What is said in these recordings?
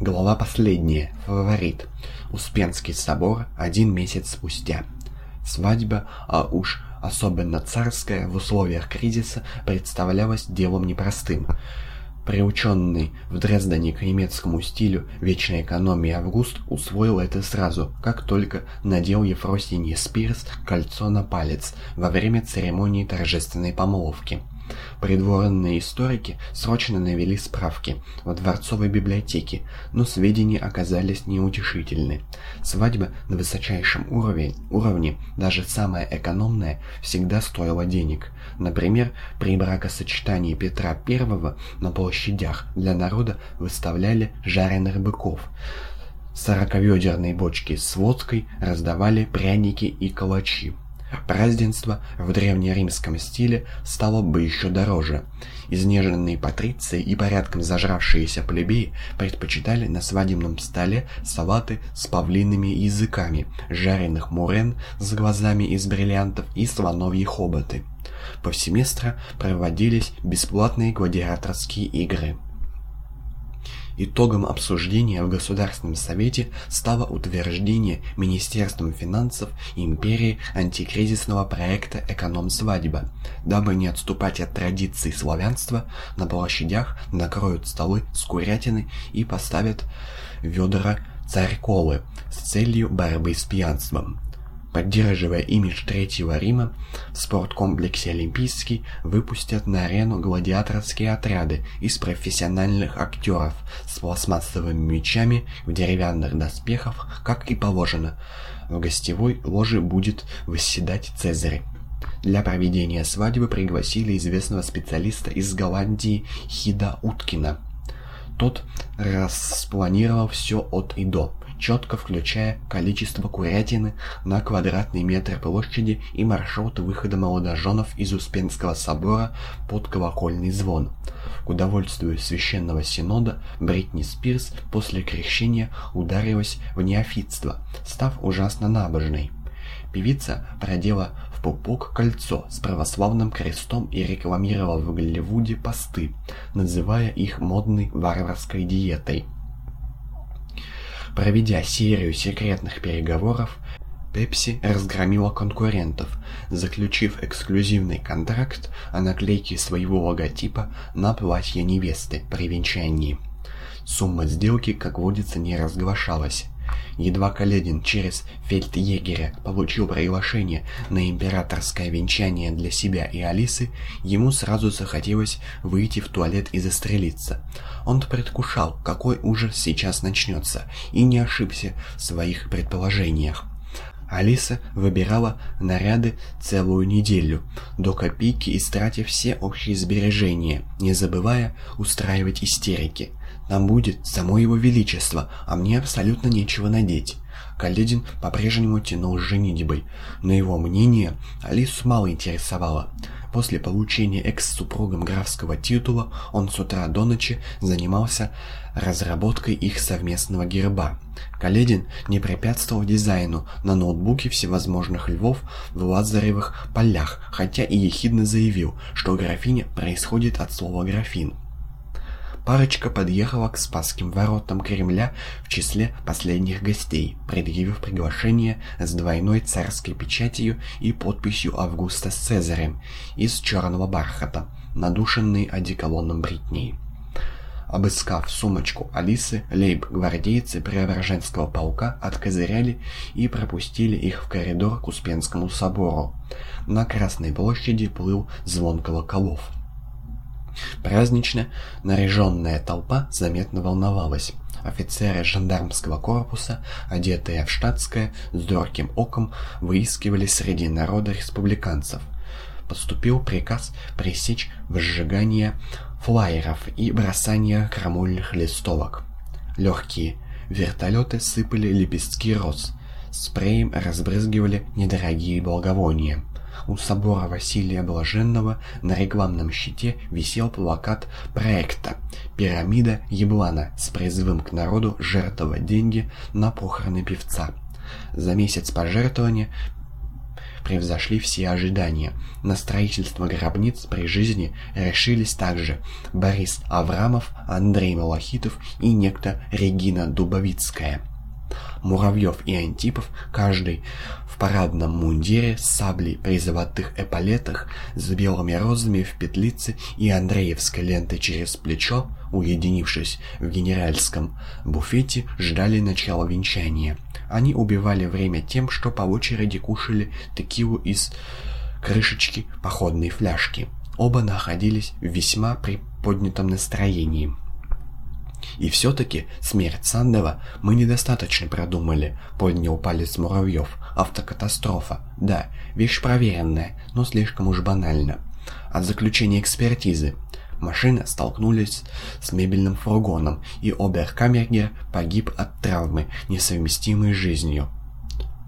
Глава последняя. Фаворит. Успенский собор один месяц спустя. Свадьба, а уж особенно царская, в условиях кризиса представлялась делом непростым. Приученный в Дрездене к немецкому стилю вечной экономии Август усвоил это сразу, как только надел Ефросинье Спирс кольцо на палец во время церемонии торжественной помолвки. Придворные историки срочно навели справки в дворцовой библиотеке, но сведения оказались неутешительны. Свадьба на высочайшем уровне, уровне, даже самая экономная, всегда стоила денег. Например, при бракосочетании Петра I на площадях для народа выставляли жареных быков. Сороковедерные бочки с водкой раздавали пряники и калачи. Празднество в древнеримском стиле стало бы еще дороже. Изнеженные патриции и порядком зажравшиеся плебеи предпочитали на свадебном столе салаты с павлиными языками, жареных мурен с глазами из бриллиантов и слоновьи хоботы. Повсеместно проводились бесплатные гладиаторские игры. Итогом обсуждения в Государственном Совете стало утверждение Министерством финансов империи антикризисного проекта «Эконом-свадьба». Дабы не отступать от традиций славянства, на площадях накроют столы с курятины и поставят ведра царь-колы с целью борьбы с пьянством. Поддерживая имидж Третьего Рима, в спорткомплексе «Олимпийский» выпустят на арену гладиаторские отряды из профессиональных актеров с пластмассовыми мечами в деревянных доспехах, как и положено. В гостевой ложе будет восседать Цезарь. Для проведения свадьбы пригласили известного специалиста из Голландии Хида Уткина. Тот распланировал все от и до четко включая количество курятины на квадратный метр площади и маршрут выхода молодоженов из Успенского собора под колокольный звон. К удовольствию священного синода Бритни Спирс после крещения ударилась в неофитство, став ужасно набожной. Певица продела в пупок кольцо с православным крестом и рекламировала в Голливуде посты, называя их модной варварской диетой. Проведя серию секретных переговоров, Пепси разгромила конкурентов, заключив эксклюзивный контракт о наклейке своего логотипа на платье невесты при венчании. Сумма сделки, как водится, не разглашалась. Едва Каледин через фельдъегеря получил приглашение на императорское венчание для себя и Алисы, ему сразу захотелось выйти в туалет и застрелиться. Он предвкушал, какой ужас сейчас начнется, и не ошибся в своих предположениях. Алиса выбирала наряды целую неделю, до копейки истратив все общие сбережения, не забывая устраивать истерики. Там будет само его величество, а мне абсолютно нечего надеть. Каледин по-прежнему тянул с женитьбой, но его мнение Алису мало интересовало. После получения экс-супругом графского титула он с утра до ночи занимался разработкой их совместного герба. Каледин не препятствовал дизайну на ноутбуке всевозможных львов в лазаревых полях, хотя и ехидно заявил, что графиня происходит от слова «графин». Парочка подъехала к Спасским воротам Кремля в числе последних гостей, предъявив приглашение с двойной царской печатью и подписью Августа с Цезарем из черного бархата, надушенный одеколоном Бритней. Обыскав сумочку Алисы, лейб-гвардейцы Преображенского полка откозыряли и пропустили их в коридор к Успенскому собору. На Красной площади плыл звон колоколов. Празднично наряженная толпа заметно волновалась. Офицеры жандармского корпуса, одетые в штатское, с зорким оком, выискивали среди народа республиканцев. Поступил приказ пресечь выжигание флайеров и бросание крамольных листовок. Легкие вертолеты сыпали лепестки роз, спреем разбрызгивали недорогие благовония. У собора Василия Блаженного на рекламном щите висел плакат проекта «Пирамида Еблана» с призывом к народу жертвовать деньги на похороны певца. За месяц пожертвования превзошли все ожидания. На строительство гробниц при жизни решились также Борис Аврамов, Андрей Малахитов и некто Регина Дубовицкая. Муравьев и Антипов, каждый в парадном мундире с саблей при золотых эполетах, с белыми розами в петлице и андреевской лентой через плечо, уединившись в генеральском буфете, ждали начала венчания. Они убивали время тем, что по очереди кушали текилу из крышечки походной фляжки. Оба находились в весьма приподнятом настроении. «И все-таки смерть Сандова мы недостаточно продумали», — поднял палец Муравьев. «Автокатастрофа. Да, вещь проверенная, но слишком уж банально. От заключения экспертизы. Машины столкнулись с мебельным фургоном, и оберкамергер погиб от травмы, несовместимой с жизнью.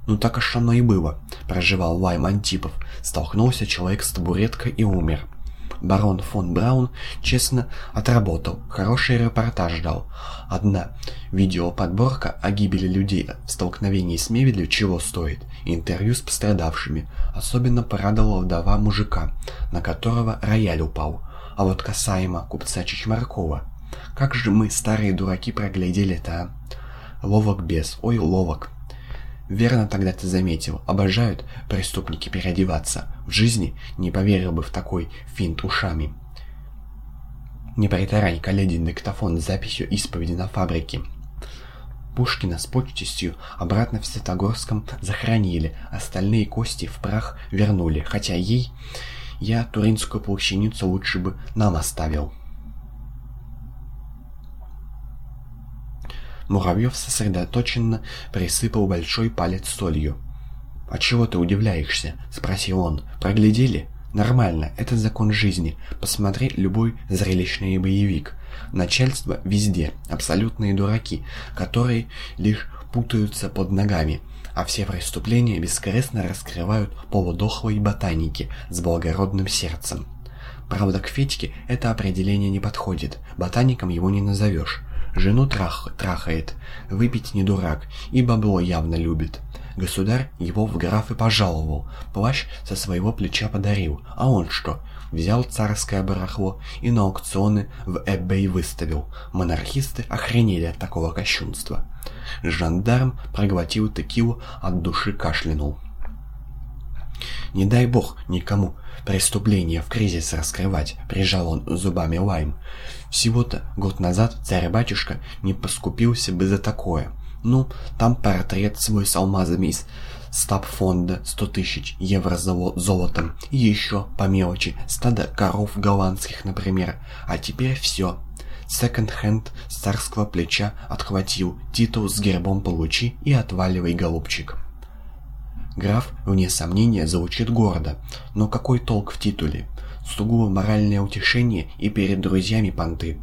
«Ну так аж оно и было», — проживал Вайм Антипов. Столкнулся человек с табуреткой и умер. Барон фон Браун честно отработал, хороший репортаж дал. Одна видеоподборка о гибели людей в столкновении с мебелью чего стоит. Интервью с пострадавшими. Особенно порадовала вдова мужика, на которого рояль упал. А вот касаемо купца Чичмаркова. Как же мы, старые дураки, проглядели-то, а? Ловок без, ой, ловок. Верно тогда ты заметил, обожают преступники переодеваться. В жизни не поверил бы в такой финт ушами. Не притарань колледин диктофон с записью исповеди на фабрике. Пушкина с почтистью обратно в Святогорском захоронили, остальные кости в прах вернули, хотя ей я туринскую плащаницу лучше бы нам оставил. Муравьев сосредоточенно присыпал большой палец солью. «А чего ты удивляешься?» — спросил он. «Проглядели?» «Нормально, это закон жизни. Посмотри любой зрелищный боевик. Начальство везде, абсолютные дураки, которые лишь путаются под ногами, а все преступления бескорыстно раскрывают полудохлые ботаники с благородным сердцем. Правда, к Федьке это определение не подходит, ботаником его не назовешь. Жену трах, трахает, выпить не дурак, и бабло явно любит. Государь его в графы пожаловал, плащ со своего плеча подарил, а он что? Взял царское барахло и на аукционы в eBay выставил. Монархисты охренели от такого кощунства. Жандарм проглотил текилу, от души кашлянул. «Не дай бог никому преступление в кризис раскрывать», — прижал он зубами лайм. «Всего-то год назад царь-батюшка не поскупился бы за такое. Ну, там портрет свой с алмазами из стаб-фонда 100 тысяч евро золотом и еще по мелочи стадо коров голландских, например. А теперь все. Секонд-хенд с царского плеча отхватил, титул с гербом получи и отваливай, голубчик». Граф, вне сомнения, звучит гордо, но какой толк в титуле? Сугубо моральное утешение и перед друзьями понты.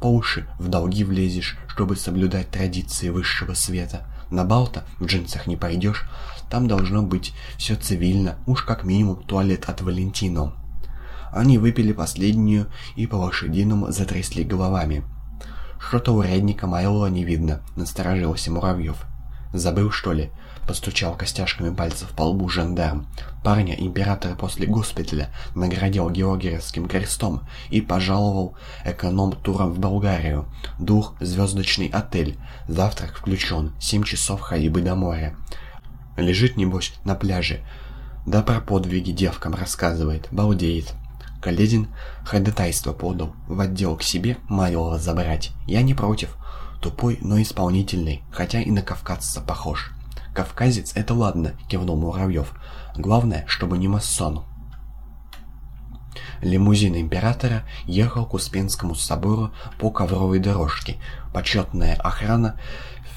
По уши в долги влезешь, чтобы соблюдать традиции высшего света. На балта в джинсах не пойдешь, там должно быть все цивильно, уж как минимум туалет от Валентино. Они выпили последнюю и по лошадиному затрясли головами. «Что-то урядника Майлова не видно», — насторожился Муравьев. «Забыл, что ли?» — постучал костяшками пальцев по лбу жандарм. Парня император после госпиталя наградил Георгиевским крестом и пожаловал эконом-туром в Болгарию. Двухзвездочный отель. Завтрак включен. Семь часов ходьбы до моря. Лежит, небось, на пляже. Да про подвиги девкам рассказывает. Балдеет. Каледин ходатайство подал в отдел к себе Майлова забрать. Я не против. Тупой, но исполнительный, хотя и на кавказца похож. «Кавказец — это ладно», — кивнул Муравьев. «Главное, чтобы не масон». Лимузин императора ехал к Успенскому собору по ковровой дорожке. Почетная охрана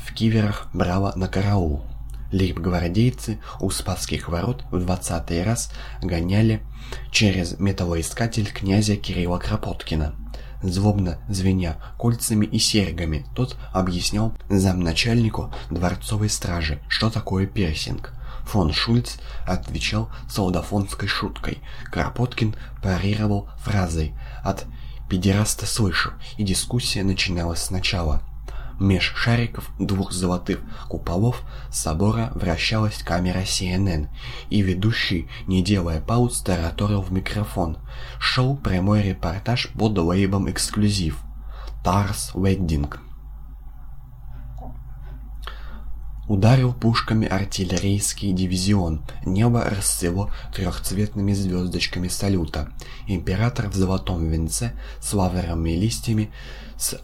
в киверах брала на караул. Лейб-гвардейцы у Спасских ворот в двадцатый раз гоняли через металлоискатель князя Кирилла Кропоткина злобно звеня кольцами и серьгами, тот объяснял замначальнику дворцовой стражи, что такое пирсинг. Фон Шульц отвечал солдафонской шуткой. Кропоткин парировал фразой «От педераста слышу», и дискуссия начиналась сначала. Меж шариков двух золотых куполов собора вращалась камера CNN, и ведущий, не делая пауз, тараторил в микрофон. Шел прямой репортаж под лейбом «Эксклюзив». «Тарс Веддинг». Ударил пушками артиллерийский дивизион. Небо расцвело трехцветными звездочками салюта. Император в золотом венце с лавровыми листьями с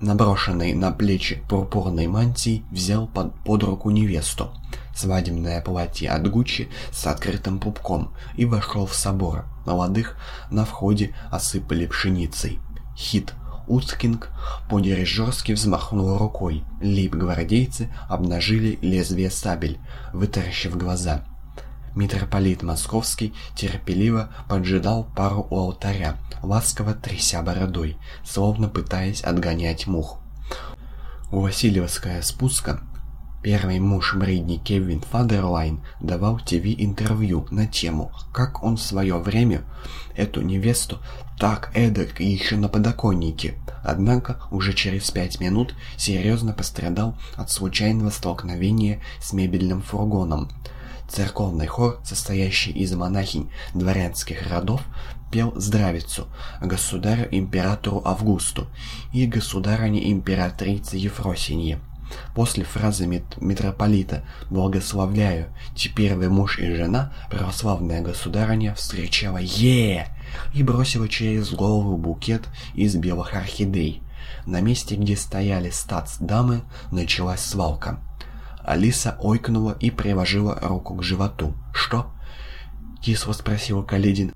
наброшенной на плечи пурпурной мантией взял под, под руку невесту. Свадебное платье от Гуччи с открытым пупком и вошел в собор. Молодых на входе осыпали пшеницей. Хит Уткинг по-дирижерски взмахнул рукой. Лейб-гвардейцы обнажили лезвие сабель, вытаращив глаза. Митрополит Московский терпеливо поджидал пару у алтаря, ласково тряся бородой, словно пытаясь отгонять мух. У Васильевская спуска Первый муж Бридни Кевин Фадерлайн давал ТВ-интервью на тему, как он в свое время эту невесту так эдак и еще на подоконнике. Однако уже через пять минут серьезно пострадал от случайного столкновения с мебельным фургоном. Церковный хор, состоящий из монахинь дворянских родов, пел здравицу государю-императору Августу и государыне-императрице Ефросинье. После фразы митрополита «Благословляю, теперь вы муж и жена», православная государыня встречала е и бросила через голову букет из белых орхидей. На месте, где стояли стац-дамы, началась свалка. Алиса ойкнула и приложила руку к животу. «Что?» — кисло спросил Каледин.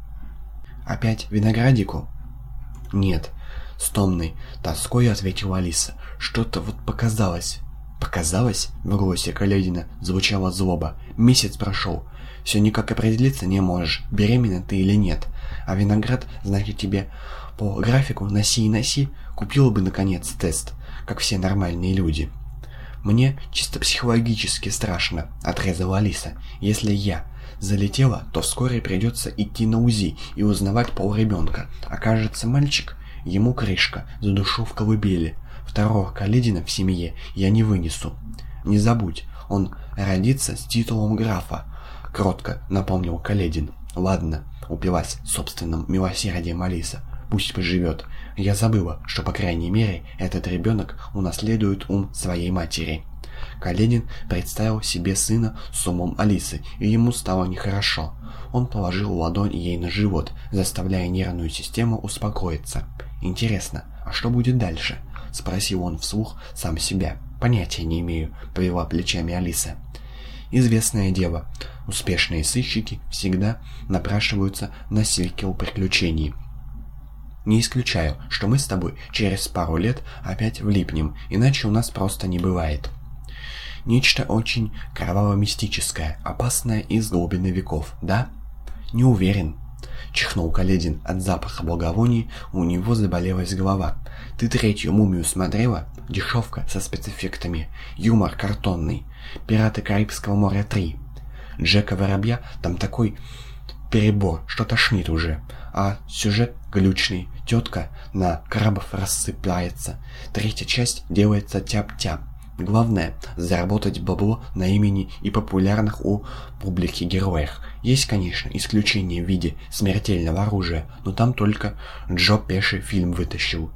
«Опять виноградику?» «Нет», — с томной тоской ответила Алиса. «Что-то вот показалось». «Показалось?» — в голосе Каледина звучала злоба. «Месяц прошел. Все никак определиться не можешь, беременна ты или нет. А виноград, значит, тебе по графику носи и носи, купила бы, наконец, тест, как все нормальные люди». «Мне чисто психологически страшно», — отрезала Алиса. «Если я залетела, то вскоре придется идти на УЗИ и узнавать пол ребенка. Окажется мальчик, ему крышка, за душу в колыбели. Второго Каледина в семье я не вынесу. Не забудь, он родится с титулом графа», — кротко напомнил Каледин. «Ладно», — упилась собственным милосердием Алиса. «Пусть поживет. Я забыла, что, по крайней мере, этот ребенок унаследует ум своей матери. Каледин представил себе сына с умом Алисы, и ему стало нехорошо. Он положил ладонь ей на живот, заставляя нервную систему успокоиться. «Интересно, а что будет дальше?» – спросил он вслух сам себя. «Понятия не имею», – повела плечами Алиса. Известное дело, успешные сыщики всегда напрашиваются на сиквел приключений – не исключаю, что мы с тобой через пару лет опять влипнем, иначе у нас просто не бывает. Нечто очень кроваво-мистическое, опасное из глубины веков, да? Не уверен. Чихнул Каледин от запаха благовоний, у него заболелась голова. Ты третью мумию смотрела? Дешевка со спецэффектами. Юмор картонный. Пираты Карибского моря 3. Джека Воробья там такой перебор, что тошнит уже. А сюжет глючный. Тетка на крабов рассыпается. Третья часть делается тяп-тяп. Главное – заработать бабло на имени и популярных у публики героях. Есть, конечно, исключение в виде смертельного оружия, но там только Джо Пеши фильм вытащил.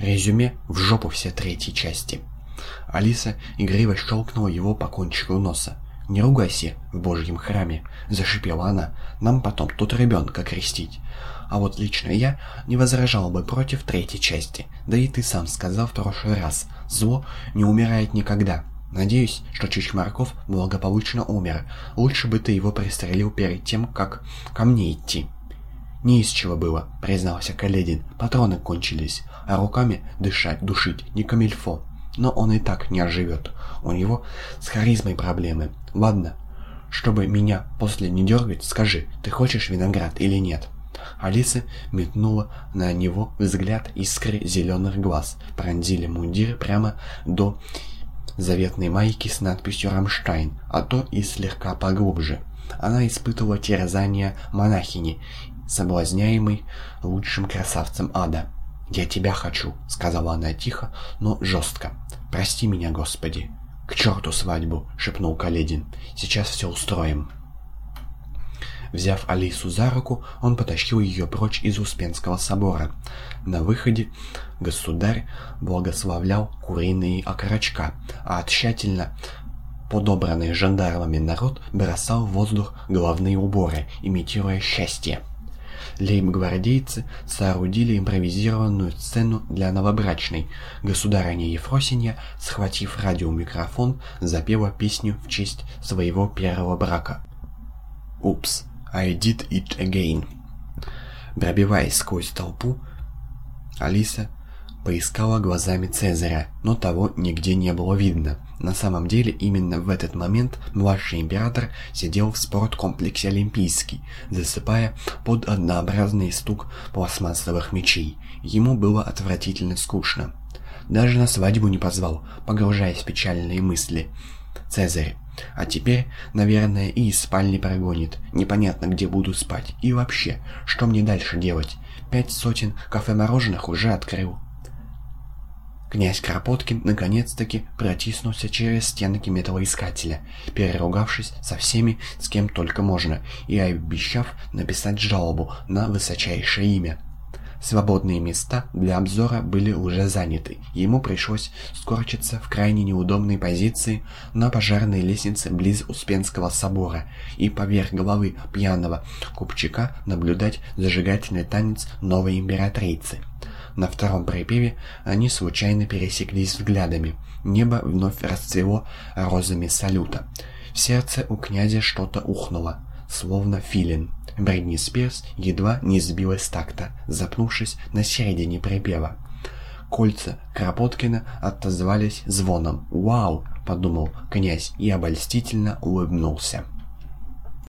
Резюме – в жопу все третьи части. Алиса игриво щелкнула его по кончику носа. «Не ругайся в божьем храме», — зашипела она. «Нам потом тут ребенка крестить». А вот лично я не возражал бы против третьей части. Да и ты сам сказал в прошлый раз. Зло не умирает никогда. Надеюсь, что Чичмарков благополучно умер. Лучше бы ты его пристрелил перед тем, как ко мне идти. «Не из чего было», — признался Каледин. «Патроны кончились, а руками дышать, душить не камильфо. Но он и так не оживет. У него с харизмой проблемы. Ладно, чтобы меня после не дергать, скажи, ты хочешь виноград или нет?» Алиса метнула на него взгляд искры зеленых глаз, пронзили мундир прямо до заветной майки с надписью «Рамштайн», а то и слегка поглубже. Она испытывала терзание монахини, соблазняемой лучшим красавцем ада. «Я тебя хочу», — сказала она тихо, но жестко. «Прости меня, Господи!» «К черту свадьбу!» — шепнул Каледин. «Сейчас все устроим!» Взяв Алису за руку, он потащил ее прочь из Успенского собора. На выходе государь благословлял куриные окорочка, а тщательно подобранный жандармами народ бросал в воздух головные уборы, имитируя счастье. Лейб-гвардейцы соорудили импровизированную сцену для новобрачной. Государыня Ефросинья, схватив радиомикрофон, запела песню в честь своего первого брака. «Упс, I did it again». Пробиваясь сквозь толпу, Алиса поискала глазами Цезаря, но того нигде не было видно. На самом деле, именно в этот момент младший император сидел в спорткомплексе Олимпийский, засыпая под однообразный стук пластмассовых мечей. Ему было отвратительно скучно. Даже на свадьбу не позвал, погружаясь в печальные мысли. Цезарь. А теперь, наверное, и из спальни прогонит. Непонятно, где буду спать. И вообще, что мне дальше делать? Пять сотен кафе-мороженых уже открыл. Князь Кропоткин наконец-таки протиснулся через стенки металлоискателя, переругавшись со всеми, с кем только можно, и обещав написать жалобу на высочайшее имя. Свободные места для обзора были уже заняты. Ему пришлось скорчиться в крайне неудобной позиции на пожарной лестнице близ Успенского собора и поверх головы пьяного купчика наблюдать зажигательный танец новой императрицы. На втором припеве они случайно пересеклись взглядами. Небо вновь расцвело розами салюта. В сердце у князя что-то ухнуло, словно филин. Бритни Спирс едва не сбилась такта, запнувшись на середине припева. Кольца Кропоткина отозвались звоном. «Вау!» — подумал князь и обольстительно улыбнулся.